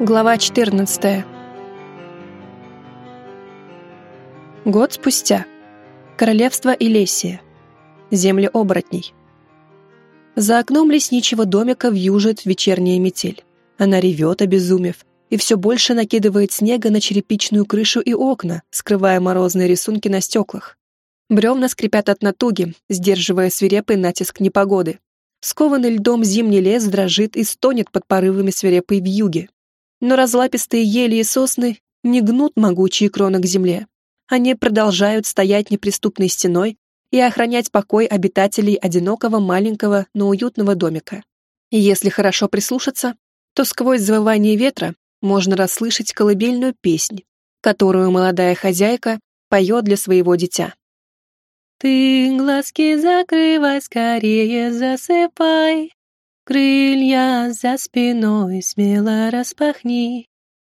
Глава 14. Год спустя. Королевство Илесия. Земли оборотней. За окном лесничего домика вьюжит вечерняя метель. Она ревет, обезумев, и все больше накидывает снега на черепичную крышу и окна, скрывая морозные рисунки на стеклах. Бревна скрипят от натуги, сдерживая свирепый натиск непогоды. Скованный льдом зимний лес дрожит и стонет под порывами свирепой вьюги но разлапистые ели и сосны не гнут могучие кроны к земле. Они продолжают стоять неприступной стеной и охранять покой обитателей одинокого маленького, но уютного домика. И если хорошо прислушаться, то сквозь завывание ветра можно расслышать колыбельную песнь, которую молодая хозяйка поет для своего дитя. «Ты глазки закрывай, скорее засыпай, Крылья за спиной смело распахни,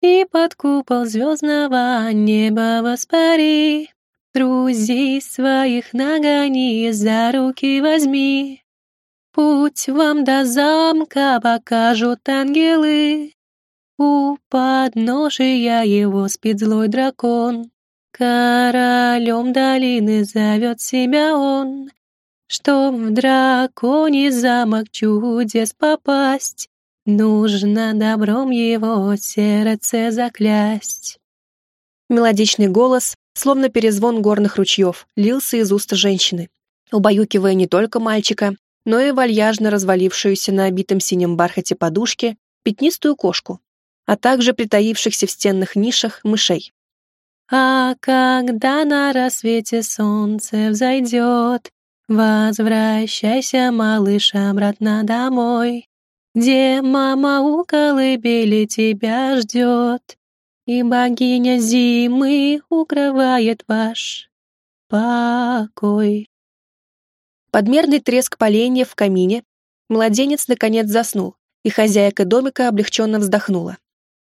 И под купол звездного неба воспари. Друзей своих нагони, за руки возьми. Путь вам до замка покажут ангелы. У подножия его спит злой дракон. Королем долины зовет себя он. Чтоб в драконий замок чудес попасть, Нужно добром его сердце заклясть. Мелодичный голос, словно перезвон горных ручьев, лился из уст женщины, убаюкивая не только мальчика, но и вальяжно развалившуюся на обитом синем бархате подушке пятнистую кошку, а также притаившихся в стенных нишах мышей. А когда на рассвете солнце взойдет, Возвращайся, малыш, обратно домой, Где мама у колыбели тебя ждет, И богиня зимы укрывает ваш покой. Подмерный треск поленья в камине, младенец наконец заснул, и хозяйка домика облегченно вздохнула.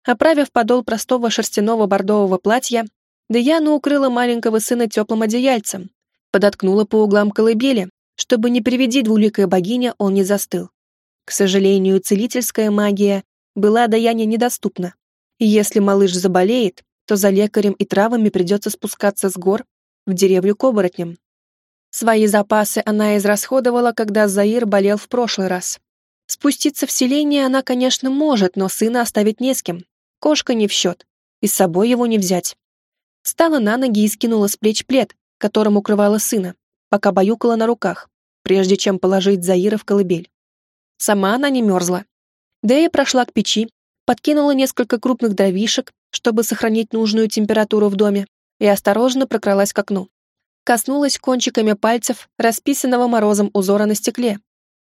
Оправив подол простого шерстяного бордового платья, Деяна укрыла маленького сына теплым одеяльцем, подоткнула по углам колыбели, чтобы не приведи двуликая богиня, он не застыл. К сожалению, целительская магия была Даяне недоступна. И если малыш заболеет, то за лекарем и травами придется спускаться с гор в деревню к оборотням. Свои запасы она израсходовала, когда Заир болел в прошлый раз. Спуститься в селение она, конечно, может, но сына оставить не с кем. Кошка не в счет, и с собой его не взять. Встала на ноги и скинула с плеч плед, которым укрывала сына, пока баюкала на руках, прежде чем положить Заира в колыбель. Сама она не мерзла. Дэя прошла к печи, подкинула несколько крупных дровишек, чтобы сохранить нужную температуру в доме, и осторожно прокралась к окну. Коснулась кончиками пальцев расписанного морозом узора на стекле.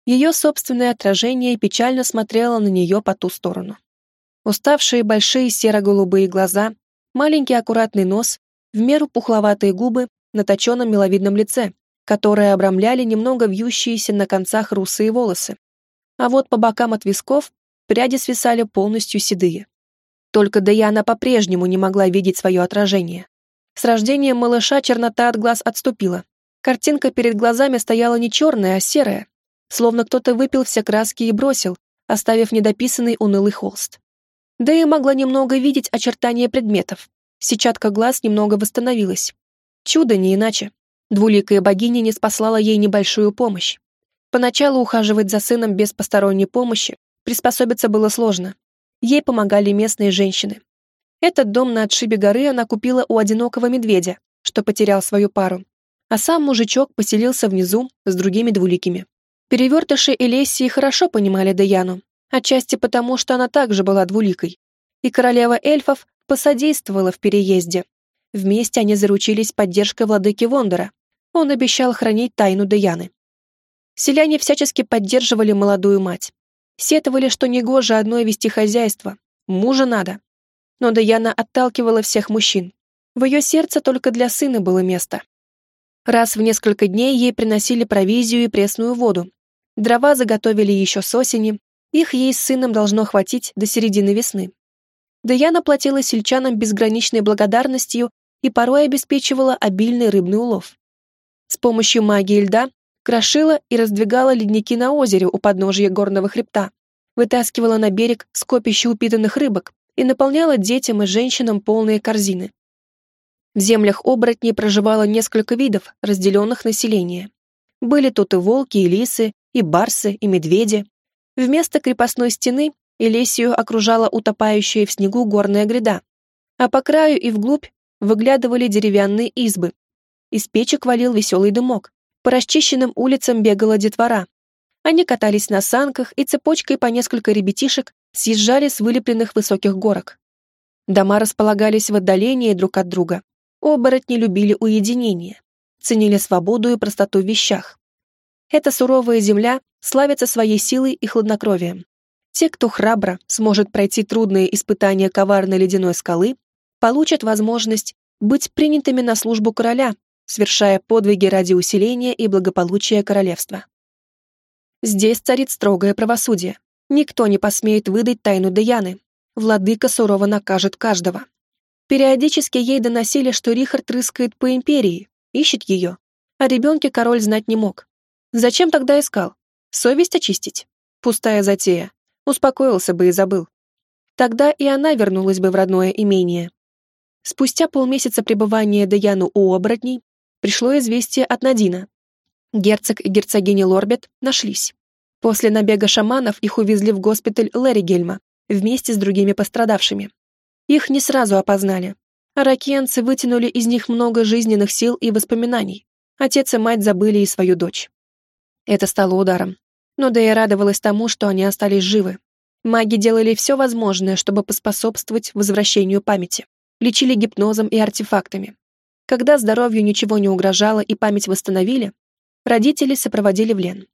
Ее собственное отражение печально смотрело на нее по ту сторону. Уставшие большие серо-голубые глаза, маленький аккуратный нос, в меру пухловатые губы на точенном миловидном лице, которые обрамляли немного вьющиеся на концах русые волосы. А вот по бокам от висков пряди свисали полностью седые. Только Даяна по-прежнему не могла видеть свое отражение. С рождением малыша чернота от глаз отступила. Картинка перед глазами стояла не черная, а серая, словно кто-то выпил все краски и бросил, оставив недописанный унылый холст. Да могла немного видеть очертания предметов. Сетчатка глаз немного восстановилась. Чудо не иначе. Двуликая богиня не спаслала ей небольшую помощь. Поначалу ухаживать за сыном без посторонней помощи приспособиться было сложно. Ей помогали местные женщины. Этот дом на отшибе горы она купила у одинокого медведя, что потерял свою пару. А сам мужичок поселился внизу с другими двуликими. Перевертыши и Лессии хорошо понимали Даяну, отчасти потому, что она также была двуликой. И королева эльфов посодействовала в переезде, Вместе они заручились поддержкой владыки Вондора. Он обещал хранить тайну Даяны. Селяне всячески поддерживали молодую мать. Сетовали, что негоже одной вести хозяйство. Мужа надо. Но Даяна отталкивала всех мужчин. В ее сердце только для сына было место. Раз в несколько дней ей приносили провизию и пресную воду. Дрова заготовили еще с осени, их ей с сыном должно хватить до середины весны. Даяна платила сельчанам безграничной благодарностью и порой обеспечивала обильный рыбный улов. С помощью магии льда крошила и раздвигала ледники на озере у подножия горного хребта, вытаскивала на берег скопище упитанных рыбок и наполняла детям и женщинам полные корзины. В землях оборотней проживало несколько видов, разделенных населения. Были тут и волки, и лисы, и барсы, и медведи. Вместо крепостной стены Элесию окружала утопающая в снегу горная гряда, а по краю и вглубь выглядывали деревянные избы. Из печек валил веселый дымок. По расчищенным улицам бегала детвора. Они катались на санках и цепочкой по несколько ребятишек съезжали с вылепленных высоких горок. Дома располагались в отдалении друг от друга. Оборотни любили уединение, ценили свободу и простоту в вещах. Эта суровая земля славится своей силой и хладнокровием. Те, кто храбро сможет пройти трудные испытания коварной ледяной скалы, получат возможность быть принятыми на службу короля, совершая подвиги ради усиления и благополучия королевства. Здесь царит строгое правосудие. Никто не посмеет выдать тайну Деяны. Владыка сурово накажет каждого. Периодически ей доносили, что Рихард рыскает по империи, ищет ее. О ребенке король знать не мог. Зачем тогда искал? Совесть очистить? Пустая затея. Успокоился бы и забыл. Тогда и она вернулась бы в родное имение. Спустя полмесяца пребывания Даяну у оборотней пришло известие от Надина. Герцог и герцогиня Лорбет нашлись. После набега шаманов их увезли в госпиталь Леригельма вместе с другими пострадавшими. Их не сразу опознали. Аракенцы вытянули из них много жизненных сил и воспоминаний. Отец и мать забыли и свою дочь. Это стало ударом. Но и радовалась тому, что они остались живы. Маги делали все возможное, чтобы поспособствовать возвращению памяти. Лечили гипнозом и артефактами. Когда здоровью ничего не угрожало и память восстановили, родители сопроводили в Лен.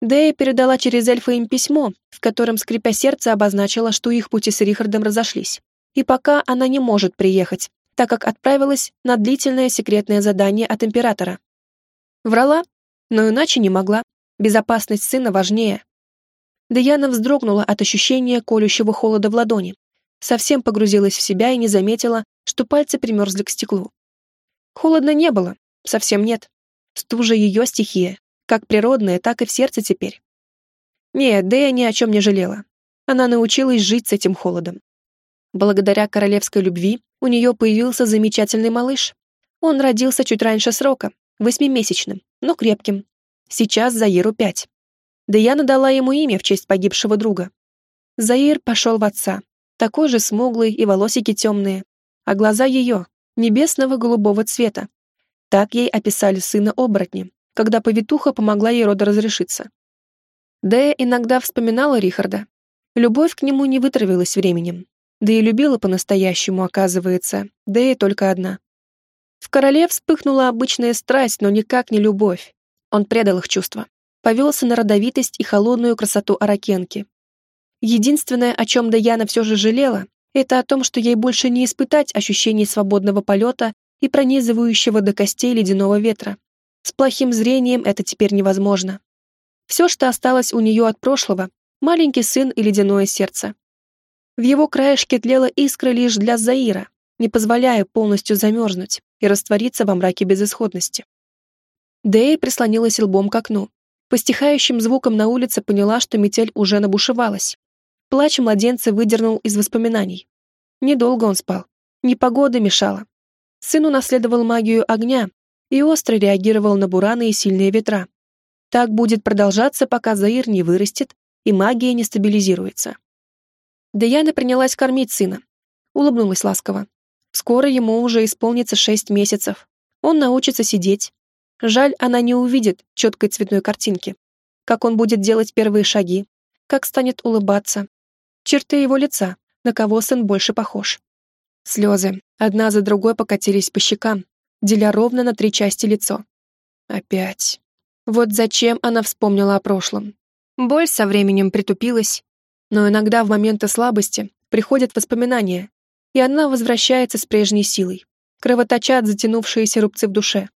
Дэя передала через эльфа им письмо, в котором, скрипя сердце, обозначила, что их пути с Рихардом разошлись. И пока она не может приехать, так как отправилась на длительное секретное задание от императора. Врала, но иначе не могла. Безопасность сына важнее. Даяна вздрогнула от ощущения колющего холода в ладони. Совсем погрузилась в себя и не заметила, что пальцы примерзли к стеклу. Холодно не было, совсем нет. Стужа ее стихия, как природная, так и в сердце теперь. Нет, Дэя ни о чем не жалела. Она научилась жить с этим холодом. Благодаря королевской любви у нее появился замечательный малыш. Он родился чуть раньше срока, восьмимесячным, но крепким. Сейчас Заиру пять. Даяна дала ему имя в честь погибшего друга. Заир пошел в отца, такой же смуглый и волосики темные, а глаза ее, небесного голубого цвета. Так ей описали сына оборотни, когда повитуха помогла ей родоразрешиться. Дэя иногда вспоминала Рихарда. Любовь к нему не вытравилась временем, да и любила по-настоящему, оказывается, Дэя только одна. В короле вспыхнула обычная страсть, но никак не любовь. Он предал их чувства. Повелся на родовитость и холодную красоту Аракенки. Единственное, о чем Даяна все же жалела, это о том, что ей больше не испытать ощущений свободного полета и пронизывающего до костей ледяного ветра. С плохим зрением это теперь невозможно. Все, что осталось у нее от прошлого, маленький сын и ледяное сердце. В его краешке тлела искра лишь для Заира, не позволяя полностью замерзнуть и раствориться во мраке безысходности. Дэя прислонилась лбом к окну. По стихающим звукам на улице поняла, что метель уже набушевалась. Плач младенца выдернул из воспоминаний. Недолго он спал. Непогода мешала. Сын унаследовал магию огня и остро реагировал на бураны и сильные ветра. Так будет продолжаться, пока Заир не вырастет и магия не стабилизируется. Даяна принялась кормить сына. Улыбнулась ласково. Скоро ему уже исполнится шесть месяцев. Он научится сидеть, Жаль, она не увидит четкой цветной картинки. Как он будет делать первые шаги, как станет улыбаться. Черты его лица, на кого сын больше похож. Слезы, одна за другой покатились по щекам, деля ровно на три части лицо. Опять. Вот зачем она вспомнила о прошлом. Боль со временем притупилась, но иногда в моменты слабости приходят воспоминания, и она возвращается с прежней силой, кровоточат затянувшиеся рубцы в душе.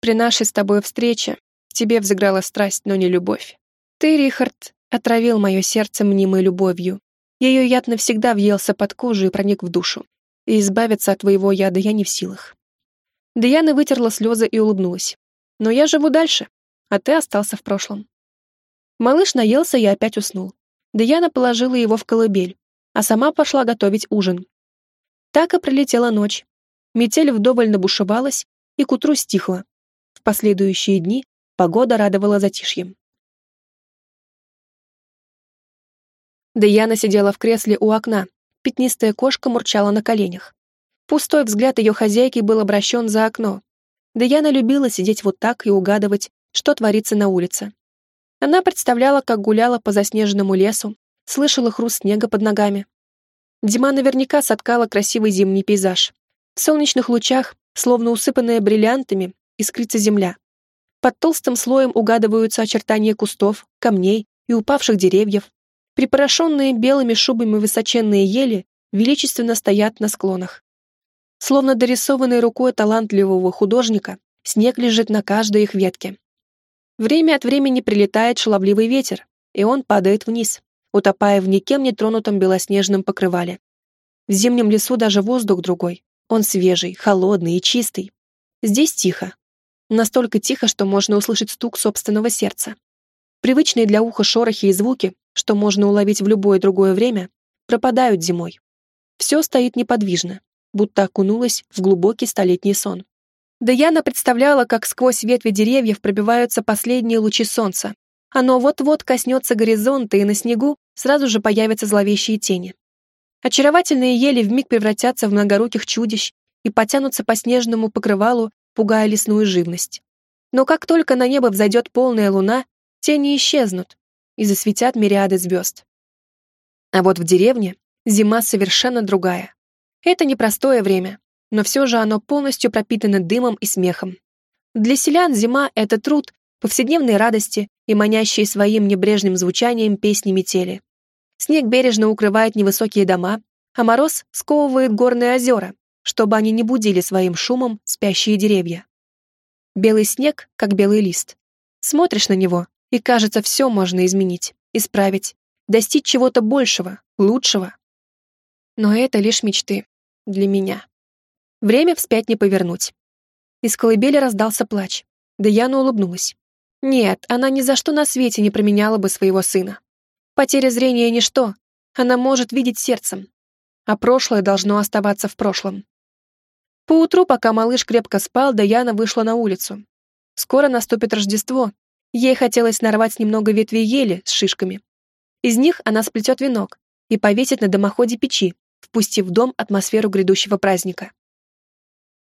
При нашей с тобой встрече в тебе взыграла страсть, но не любовь. Ты, Рихард, отравил мое сердце мнимой любовью. Ее яд навсегда въелся под кожу и проник в душу. И избавиться от твоего яда я не в силах. Даяна вытерла слезы и улыбнулась. Но я живу дальше, а ты остался в прошлом. Малыш наелся и опять уснул. Даяна положила его в колыбель, а сама пошла готовить ужин. Так и пролетела ночь. Метель вдоволь набушевалась и к утру стихла. В последующие дни погода радовала затишьем. Даяна сидела в кресле у окна, пятнистая кошка мурчала на коленях. Пустой взгляд ее хозяйки был обращен за окно. Даяна любила сидеть вот так и угадывать, что творится на улице. Она представляла, как гуляла по заснеженному лесу, слышала хруст снега под ногами. Дима наверняка соткала красивый зимний пейзаж. В солнечных лучах, словно усыпанная бриллиантами, искрится земля. Под толстым слоем угадываются очертания кустов, камней и упавших деревьев. Припорошенные белыми шубами высоченные ели величественно стоят на склонах. Словно дорисованной рукой талантливого художника, снег лежит на каждой их ветке. Время от времени прилетает шаловливый ветер, и он падает вниз, утопая в никем не тронутом белоснежном покрывале. В зимнем лесу даже воздух другой. Он свежий, холодный и чистый. Здесь тихо. Настолько тихо, что можно услышать стук собственного сердца. Привычные для уха шорохи и звуки, что можно уловить в любое другое время, пропадают зимой. Все стоит неподвижно, будто окунулось в глубокий столетний сон. Даяна представляла, как сквозь ветви деревьев пробиваются последние лучи солнца. Оно вот-вот коснется горизонта, и на снегу сразу же появятся зловещие тени. Очаровательные ели вмиг превратятся в многоруких чудищ и потянутся по снежному покрывалу, пугая лесную живность. Но как только на небо взойдет полная луна, тени исчезнут и засветят мириады звезд. А вот в деревне зима совершенно другая. Это непростое время, но все же оно полностью пропитано дымом и смехом. Для селян зима — это труд, повседневные радости и манящие своим небрежным звучанием песни метели. Снег бережно укрывает невысокие дома, а мороз сковывает горные озера, чтобы они не будили своим шумом спящие деревья. Белый снег, как белый лист. Смотришь на него, и кажется, все можно изменить, исправить, достичь чего-то большего, лучшего. Но это лишь мечты для меня. Время вспять не повернуть. Из колыбели раздался плач. Даяна улыбнулась. Нет, она ни за что на свете не променяла бы своего сына. Потеря зрения — ничто. Она может видеть сердцем. А прошлое должно оставаться в прошлом. Поутру, пока малыш крепко спал, Даяна вышла на улицу. Скоро наступит Рождество. Ей хотелось нарвать немного ветвей ели с шишками. Из них она сплетет венок и повесит на дымоходе печи, впустив в дом атмосферу грядущего праздника.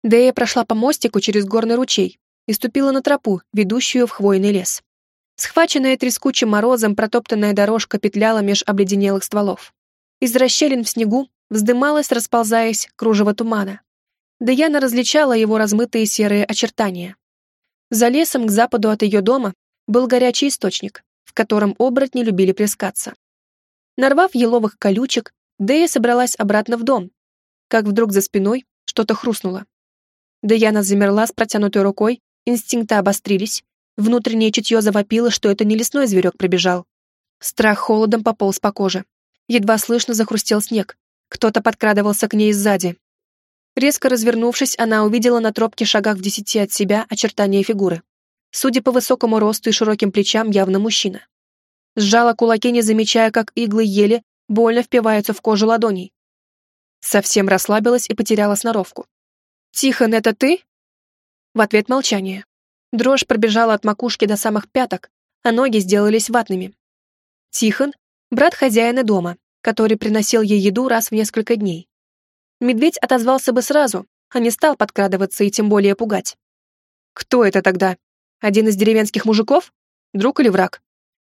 Дэя прошла по мостику через горный ручей и ступила на тропу, ведущую в хвойный лес. Схваченная трескучим морозом, протоптанная дорожка петляла меж обледенелых стволов. Из расщелин в снегу вздымалась, расползаясь, кружево тумана. Даяна различала его размытые серые очертания. За лесом к западу от ее дома был горячий источник, в котором оборотни любили плескаться. Нарвав еловых колючек, Дэя собралась обратно в дом, как вдруг за спиной что-то хрустнуло. Даяна замерла с протянутой рукой, инстинкты обострились, внутреннее чутье завопило, что это не лесной зверек пробежал. Страх холодом пополз по коже. Едва слышно захрустел снег. Кто-то подкрадывался к ней сзади. Резко развернувшись, она увидела на тропке шагах в десяти от себя очертания фигуры. Судя по высокому росту и широким плечам, явно мужчина. Сжала кулаки, не замечая, как иглы ели больно впиваются в кожу ладоней. Совсем расслабилась и потеряла сноровку. «Тихон, это ты?» В ответ молчание. Дрожь пробежала от макушки до самых пяток, а ноги сделались ватными. Тихон — брат хозяина дома, который приносил ей еду раз в несколько дней. Медведь отозвался бы сразу, а не стал подкрадываться и тем более пугать. Кто это тогда? Один из деревенских мужиков? Друг или враг?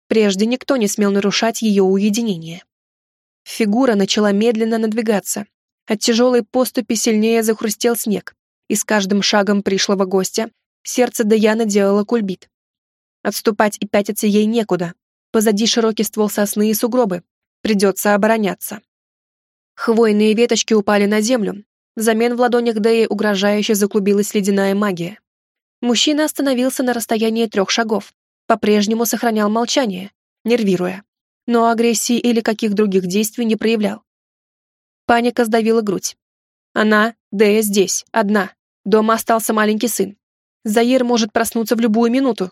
Прежде никто не смел нарушать ее уединение. Фигура начала медленно надвигаться. От тяжелой поступи сильнее захрустел снег и с каждым шагом пришлого гостя сердце Даяна делало кульбит. Отступать и пятиться ей некуда. Позади широкий ствол сосны и сугробы. Придется обороняться. Хвойные веточки упали на землю. Взамен в ладонях Дэи угрожающе заклубилась ледяная магия. Мужчина остановился на расстоянии трех шагов. По-прежнему сохранял молчание, нервируя. Но агрессии или каких других действий не проявлял. Паника сдавила грудь. Она, Дэя, здесь, одна. Дома остался маленький сын. Заир может проснуться в любую минуту.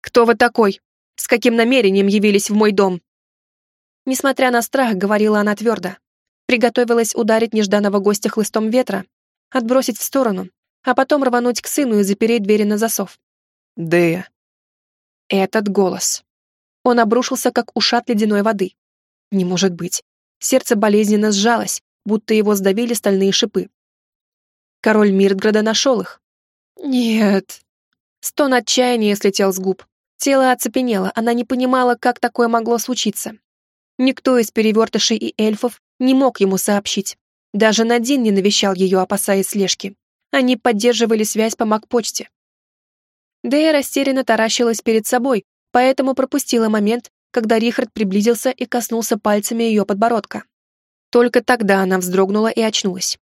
«Кто вы такой? С каким намерением явились в мой дом?» Несмотря на страх, говорила она твердо. Приготовилась ударить нежданного гостя хлыстом ветра, отбросить в сторону, а потом рвануть к сыну и запереть двери на засов. «Дея». Этот голос. Он обрушился, как ушат ледяной воды. Не может быть. Сердце болезненно сжалось, будто его сдавили стальные шипы. Король Миртграда нашел их. Нет. Стон отчаяния слетел с губ. Тело оцепенело, она не понимала, как такое могло случиться. Никто из перевертышей и эльфов не мог ему сообщить. Даже Надин не навещал ее, опасаясь слежки. Они поддерживали связь по маг-почте. Дэя растерянно таращилась перед собой, поэтому пропустила момент, когда Рихард приблизился и коснулся пальцами ее подбородка. Только тогда она вздрогнула и очнулась.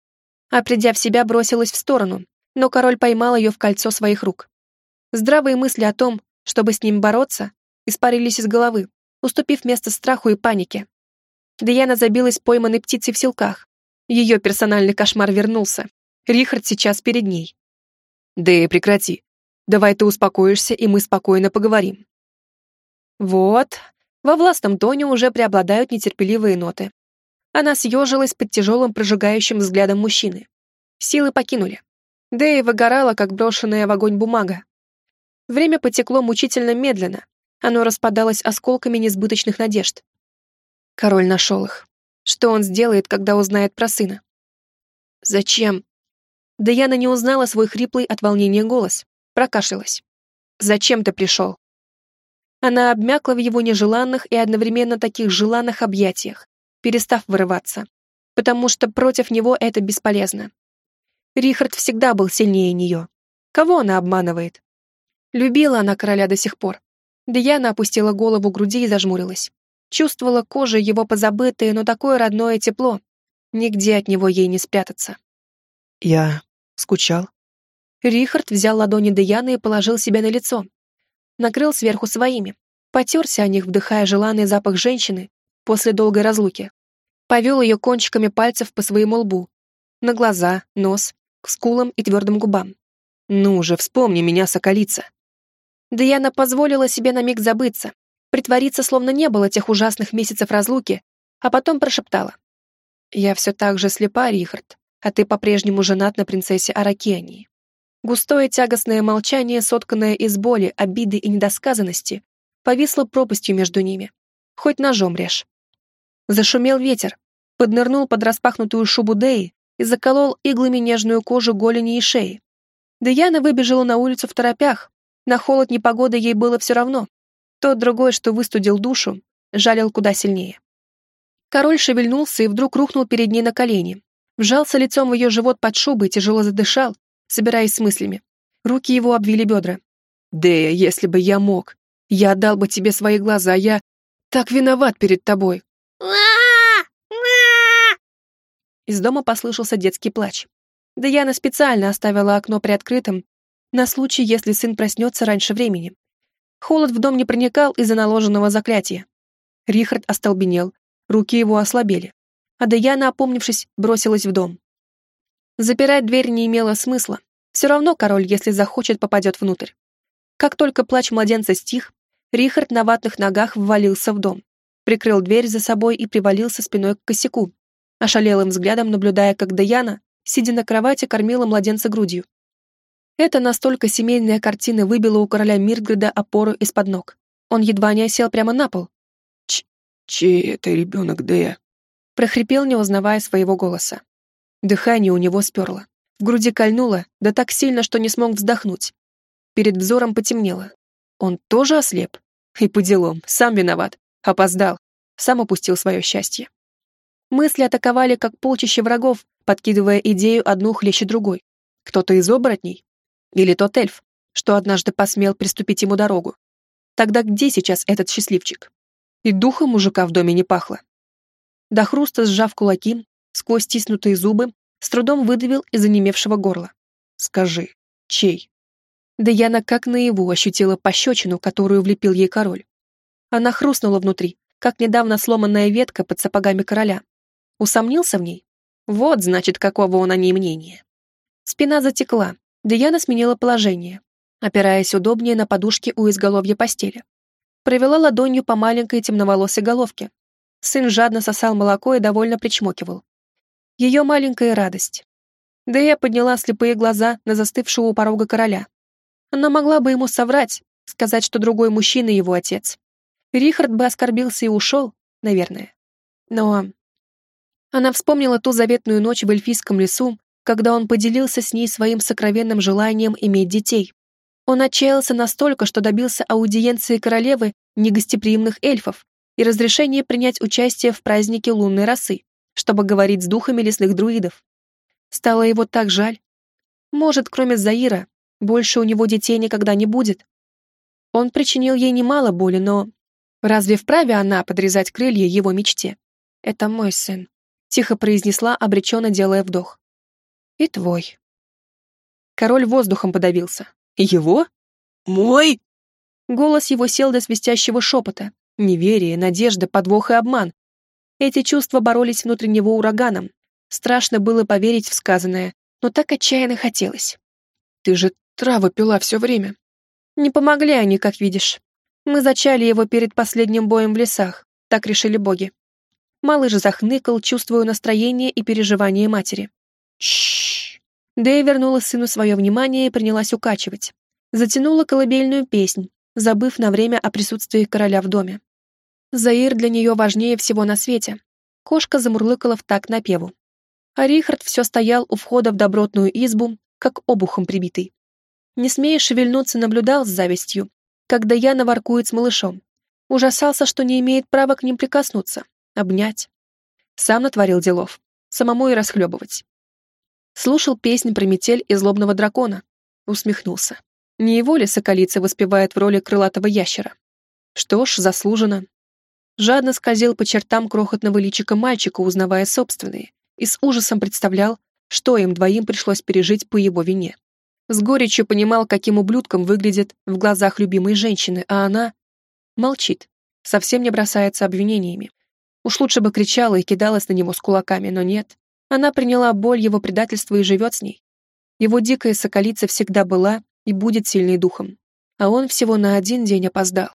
А придя в себя, бросилась в сторону, но король поймал ее в кольцо своих рук. Здравые мысли о том, чтобы с ним бороться, испарились из головы, уступив место страху и панике. Диана забилась пойманной птицей в силках. Ее персональный кошмар вернулся. Рихард сейчас перед ней. «Да прекрати. Давай ты успокоишься, и мы спокойно поговорим». Вот, во властном тоне уже преобладают нетерпеливые ноты. Она съежилась под тяжелым прожигающим взглядом мужчины. Силы покинули. И выгорала, как брошенная в огонь бумага. Время потекло мучительно медленно. Оно распадалось осколками несбыточных надежд. Король нашел их. Что он сделает, когда узнает про сына? Зачем? Даяна не узнала свой хриплый от волнения голос. Прокашлялась. Зачем ты пришел? Она обмякла в его нежеланных и одновременно таких желанных объятиях, перестав вырываться, потому что против него это бесполезно. Рихард всегда был сильнее нее. Кого она обманывает? Любила она короля до сих пор. Дияна опустила голову к груди и зажмурилась. Чувствовала кожей его позабытое, но такое родное тепло. Нигде от него ей не спрятаться. Я скучал. Рихард взял ладони Дияны и положил себе на лицо, накрыл сверху своими, потерся о них, вдыхая желанный запах женщины после долгой разлуки. Повел ее кончиками пальцев по своему лбу, на глаза, нос, к скулам и твердым губам. «Ну же, вспомни меня, соколица!» Даяна позволила себе на миг забыться, притвориться, словно не было тех ужасных месяцев разлуки, а потом прошептала. «Я все так же слепа, Рихард, а ты по-прежнему женат на принцессе Аракиании. Густое тягостное молчание, сотканное из боли, обиды и недосказанности, повисло пропастью между ними. Хоть ножом режь. Зашумел ветер, поднырнул под распахнутую шубу Деи и заколол иглами нежную кожу голени и шеи. Даяна выбежала на улицу в торопях. На холод непогоды ей было все равно. Тот другой, что выстудил душу, жалил куда сильнее. Король шевельнулся и вдруг рухнул перед ней на колени. Вжался лицом в ее живот под шубой, тяжело задышал, собираясь с мыслями. Руки его обвили бедра. «Дея, если бы я мог, я отдал бы тебе свои глаза, я так виноват перед тобой». Из дома послышался детский плач. Даяна специально оставила окно приоткрытым на случай, если сын проснется раньше времени. Холод в дом не проникал из-за наложенного заклятия. Рихард остолбенел, руки его ослабели. А Даяна, опомнившись, бросилась в дом. Запирать дверь не имело смысла. Все равно король, если захочет, попадет внутрь. Как только плач младенца стих, Рихард на ватных ногах ввалился в дом, прикрыл дверь за собой и привалился спиной к косяку, ошалелым взглядом наблюдая, как Даяна, сидя на кровати, кормила младенца грудью. Эта настолько семейная картина выбила у короля Миртграда опору из-под ног. Он едва не осел прямо на пол. Ч «Чей это ребенок, Дэя?» Прохрипел, не узнавая своего голоса. Дыхание у него сперло. В груди кольнуло, да так сильно, что не смог вздохнуть. Перед взором потемнело. Он тоже ослеп? И по делам, сам виноват. Опоздал. Сам упустил свое счастье. Мысли атаковали, как полчище врагов, подкидывая идею одну хлеще другой. Кто-то из оборотней? Или тот эльф, что однажды посмел приступить ему дорогу? Тогда где сейчас этот счастливчик? И духа мужика в доме не пахло. До хруста сжав кулаки, сквозь стиснутые зубы, с трудом выдавил из онемевшего горла. «Скажи, чей?» Да Яна как наяву ощутила пощечину, которую влепил ей король. Она хрустнула внутри, как недавно сломанная ветка под сапогами короля. Усомнился в ней? Вот, значит, какого он о ней мнения. Спина затекла, Диана сменила положение, опираясь удобнее на подушке у изголовья постели. Провела ладонью по маленькой темноволосой головке. Сын жадно сосал молоко и довольно причмокивал. Ее маленькая радость. Да я подняла слепые глаза на застывшего у порога короля. Она могла бы ему соврать, сказать, что другой мужчина его отец. Рихард бы оскорбился и ушел, наверное. Но она вспомнила ту заветную ночь в эльфийском лесу, когда он поделился с ней своим сокровенным желанием иметь детей. Он отчаялся настолько, что добился аудиенции королевы негостеприимных эльфов и разрешения принять участие в празднике лунной росы, чтобы говорить с духами лесных друидов. Стало его так жаль. Может, кроме Заира, больше у него детей никогда не будет. Он причинил ей немало боли, но... Разве вправе она подрезать крылья его мечте? Это мой сын, тихо произнесла, обреченно делая вдох. И твой. Король воздухом подавился. Его? Мой? Голос его сел до свистящего шепота. Неверие, надежда, подвох и обман. Эти чувства боролись внутри него ураганом. Страшно было поверить в сказанное, но так отчаянно хотелось. «Ты же травы пила все время». «Не помогли они, как видишь. Мы зачали его перед последним боем в лесах, так решили боги». Малыш захныкал, чувствуя настроение и переживание матери. Шш. Дэй вернула сыну свое внимание и принялась укачивать. Затянула колыбельную песнь, забыв на время о присутствии короля в доме. Заир для нее важнее всего на свете. Кошка замурлыкала в такт напеву. А Рихард все стоял у входа в добротную избу, как обухом прибитый. Не смея шевельнуться, наблюдал с завистью, когда Яна воркует с малышом. Ужасался, что не имеет права к ним прикоснуться, обнять. Сам натворил делов, самому и расхлебывать. Слушал песнь про метель и злобного дракона. Усмехнулся. Не его ли соколица воспевает в роли крылатого ящера? Что ж, заслуженно. Жадно скользил по чертам крохотного личика мальчика, узнавая собственные, и с ужасом представлял, что им двоим пришлось пережить по его вине. С горечью понимал, каким ублюдком выглядит в глазах любимой женщины, а она молчит, совсем не бросается обвинениями. Уж лучше бы кричала и кидалась на него с кулаками, но нет. Она приняла боль его предательства и живет с ней. Его дикая соколица всегда была и будет сильной духом. А он всего на один день опоздал.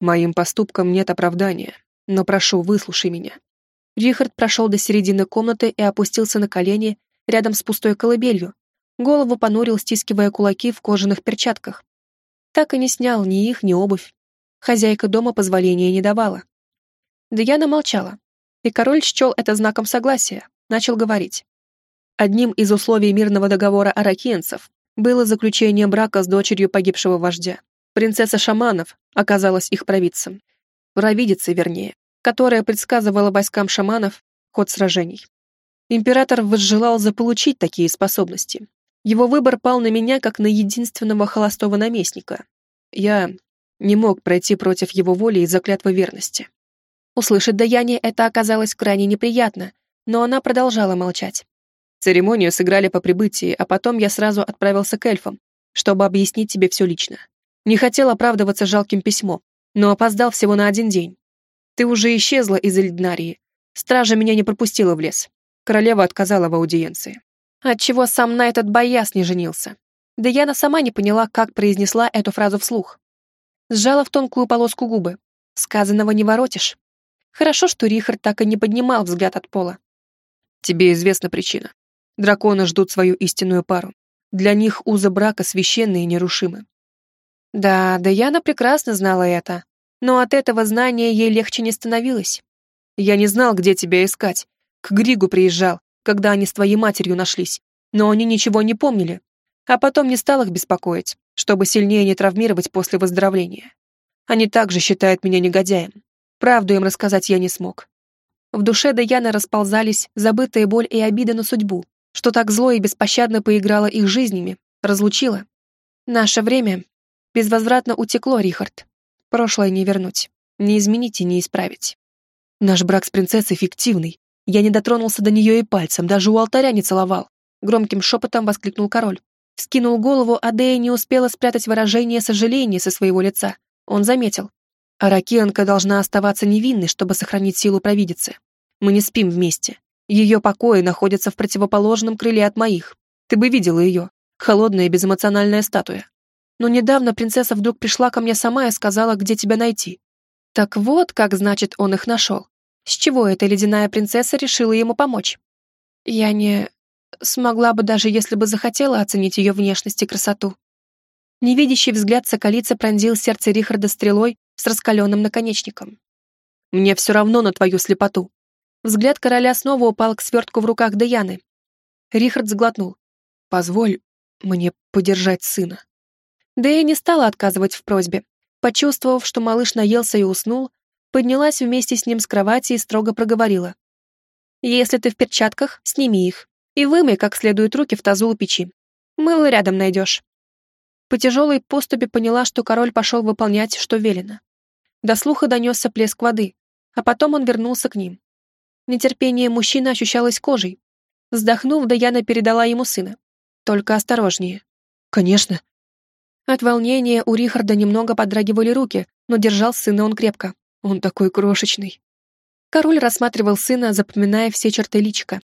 Моим поступкам нет оправдания, но прошу, выслушай меня. Рихард прошел до середины комнаты и опустился на колени рядом с пустой колыбелью. Голову понурил, стискивая кулаки в кожаных перчатках. Так и не снял ни их, ни обувь. Хозяйка дома позволения не давала. Даяна молчала, и король счел это знаком согласия, начал говорить. Одним из условий мирного договора аракенцев было заключение брака с дочерью погибшего вождя. Принцесса шаманов оказалась их провидцем. Провидицей, вернее, которая предсказывала войскам шаманов ход сражений. Император возжелал заполучить такие способности. Его выбор пал на меня как на единственного холостого наместника. Я не мог пройти против его воли из-за верности. Услышать даяние это оказалось крайне неприятно, но она продолжала молчать. Церемонию сыграли по прибытии, а потом я сразу отправился к эльфам, чтобы объяснить тебе все лично. Не хотел оправдываться жалким письмом, но опоздал всего на один день. Ты уже исчезла из Эльднарии. Стража меня не пропустила в лес. Королева отказала в аудиенции. Отчего сам на этот бояс не женился. Да Яна сама не поняла, как произнесла эту фразу вслух. Сжала в тонкую полоску губы. Сказанного не воротишь. Хорошо, что Рихард так и не поднимал взгляд от пола. Тебе известна причина. Драконы ждут свою истинную пару. Для них узы брака священны и нерушимы. Да, Даяна прекрасно знала это, но от этого знания ей легче не становилось. Я не знал, где тебя искать. К Григу приезжал, когда они с твоей матерью нашлись, но они ничего не помнили. А потом не стал их беспокоить, чтобы сильнее не травмировать после выздоровления. Они также считают меня негодяем. Правду им рассказать я не смог. В душе Даяны расползались забытая боль и обида на судьбу, что так зло и беспощадно поиграла их жизнями, разлучила. Наше время безвозвратно утекло, Рихард. Прошлое не вернуть, не изменить и не исправить. Наш брак с принцессой фиктивный. Я не дотронулся до нее и пальцем, даже у алтаря не целовал. Громким шепотом воскликнул король. Скинул голову, а Дея не успела спрятать выражение сожаления со своего лица. Он заметил. Аракианка должна оставаться невинной, чтобы сохранить силу провидицы. Мы не спим вместе. Ее покои находятся в противоположном крыле от моих. Ты бы видела ее. Холодная и безэмоциональная статуя. Но недавно принцесса вдруг пришла ко мне сама и сказала, где тебя найти. Так вот, как значит он их нашел. С чего эта ледяная принцесса решила ему помочь? Я не смогла бы даже, если бы захотела оценить ее внешность и красоту. Невидящий взгляд соколицы пронзил сердце Рихарда стрелой с раскаленным наконечником. «Мне все равно на твою слепоту». Взгляд короля снова упал к свертку в руках Даяны. Рихард сглотнул. «Позволь мне подержать сына». Дэя не стала отказывать в просьбе. Почувствовав, что малыш наелся и уснул, поднялась вместе с ним с кровати и строго проговорила. «Если ты в перчатках, сними их и вымой как следует руки в тазу у печи. Мыло рядом найдешь». По тяжелой поступе поняла, что король пошел выполнять, что велено. До слуха донесся плеск воды, а потом он вернулся к ним. Нетерпение мужчины ощущалось кожей. Вздохнув, Даяна передала ему сына. Только осторожнее. «Конечно». От волнения у Рихарда немного подрагивали руки, но держал сына он крепко. Он такой крошечный. Король рассматривал сына, запоминая все черты личика.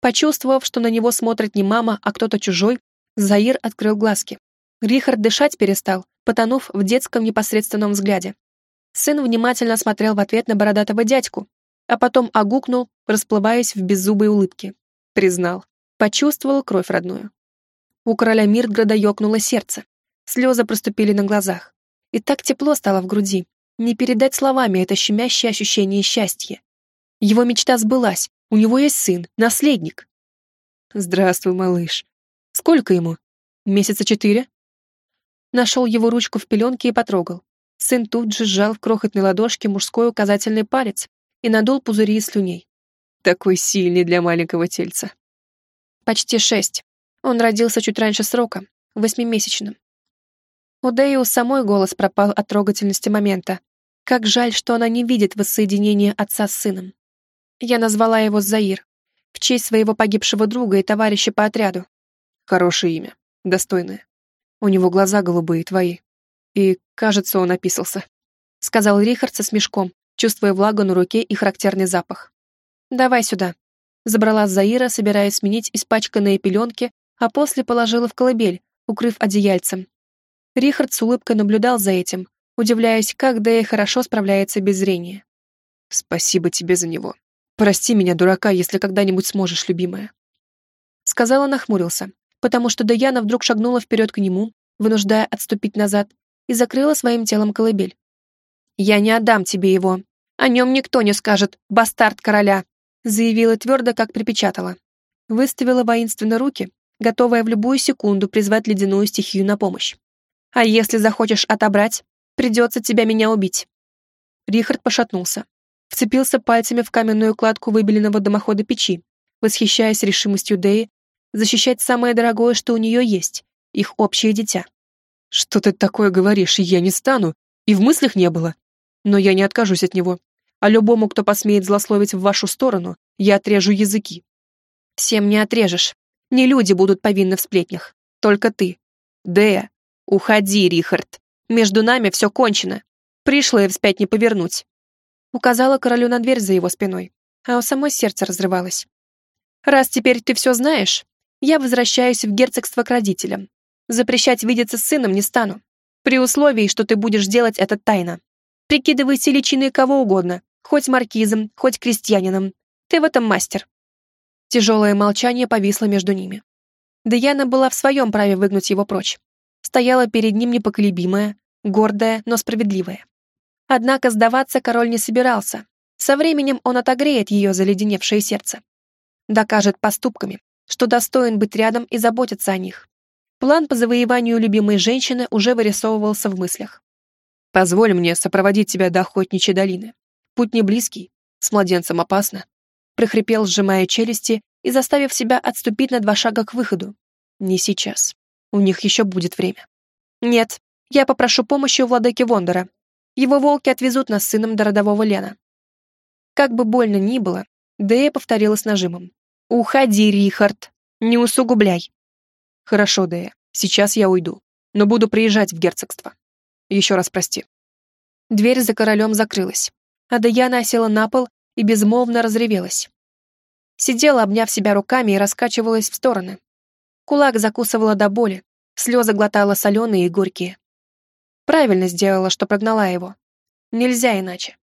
Почувствовав, что на него смотрит не мама, а кто-то чужой, Заир открыл глазки. Рихард дышать перестал, потонув в детском непосредственном взгляде. Сын внимательно смотрел в ответ на бородатого дядьку, а потом огукнул, расплываясь в беззубой улыбке. Признал. Почувствовал кровь родную. У короля Миртграда ёкнуло сердце. Слезы проступили на глазах. И так тепло стало в груди. Не передать словами это щемящее ощущение счастья. Его мечта сбылась. У него есть сын, наследник. Здравствуй, малыш. Сколько ему? Месяца четыре? Нашел его ручку в пеленке и потрогал. Сын тут же сжал в крохотной ладошке мужской указательный палец и надул пузыри слюней. Такой сильный для маленького тельца. Почти шесть. Он родился чуть раньше срока, восьмимесячным. У Дэи у самой голос пропал от трогательности момента. Как жаль, что она не видит воссоединения отца с сыном. Я назвала его Заир, в честь своего погибшего друга и товарища по отряду. Хорошее имя, достойное. У него глаза голубые, твои. И, кажется, он описался. Сказал Рихард со смешком, чувствуя влагу на руке и характерный запах. «Давай сюда». Забрала Заира, собираясь сменить испачканные пеленки, а после положила в колыбель, укрыв одеяльцем, Рихард с улыбкой наблюдал за этим, удивляясь, как Дэя хорошо справляется без зрения. «Спасибо тебе за него. Прости меня, дурака, если когда-нибудь сможешь, любимая». Сказала, нахмурился, потому что Даяна вдруг шагнула вперед к нему, вынуждая отступить назад, и закрыла своим телом колыбель. «Я не отдам тебе его. О нем никто не скажет, бастард короля», заявила твердо, как припечатала. Выставила воинственно руки, готовая в любую секунду призвать ледяную стихию на помощь. А если захочешь отобрать, придется тебя меня убить». Рихард пошатнулся. Вцепился пальцами в каменную кладку выбеленного дымохода печи, восхищаясь решимостью Дэи защищать самое дорогое, что у нее есть, их общее дитя. «Что ты такое говоришь? Я не стану. И в мыслях не было. Но я не откажусь от него. А любому, кто посмеет злословить в вашу сторону, я отрежу языки». «Всем не отрежешь. Не люди будут повинны в сплетнях. Только ты. Дэя, «Уходи, Рихард. Между нами все кончено. Пришло и вспять не повернуть». Указала королю на дверь за его спиной, а у самой сердце разрывалось. «Раз теперь ты все знаешь, я возвращаюсь в герцогство к родителям. Запрещать видеться с сыном не стану, при условии, что ты будешь делать это тайно. Прикидывайся личиной кого угодно, хоть маркизом, хоть крестьянином. Ты в этом мастер». Тяжелое молчание повисло между ними. Даяна была в своем праве выгнуть его прочь стояла перед ним непоколебимая, гордая, но справедливая. Однако сдаваться король не собирался. Со временем он отогреет ее заледеневшее сердце. Докажет поступками, что достоин быть рядом и заботиться о них. План по завоеванию любимой женщины уже вырисовывался в мыслях. «Позволь мне сопроводить тебя до охотничьей долины. Путь не близкий, с младенцем опасно», прохрипел, сжимая челюсти и заставив себя отступить на два шага к выходу. «Не сейчас. У них еще будет время. Нет, я попрошу помощи у владыки Вондора. Его волки отвезут нас с сыном до родового Лена. Как бы больно ни было, Дэя повторила с нажимом. «Уходи, Рихард! Не усугубляй!» «Хорошо, Дэя, сейчас я уйду, но буду приезжать в герцогство. Еще раз прости». Дверь за королем закрылась, а Даяна села на пол и безмолвно разревелась. Сидела, обняв себя руками и раскачивалась в стороны. Кулак закусывала до боли, Слезы глотала соленые и горькие. Правильно сделала, что прогнала его. Нельзя иначе.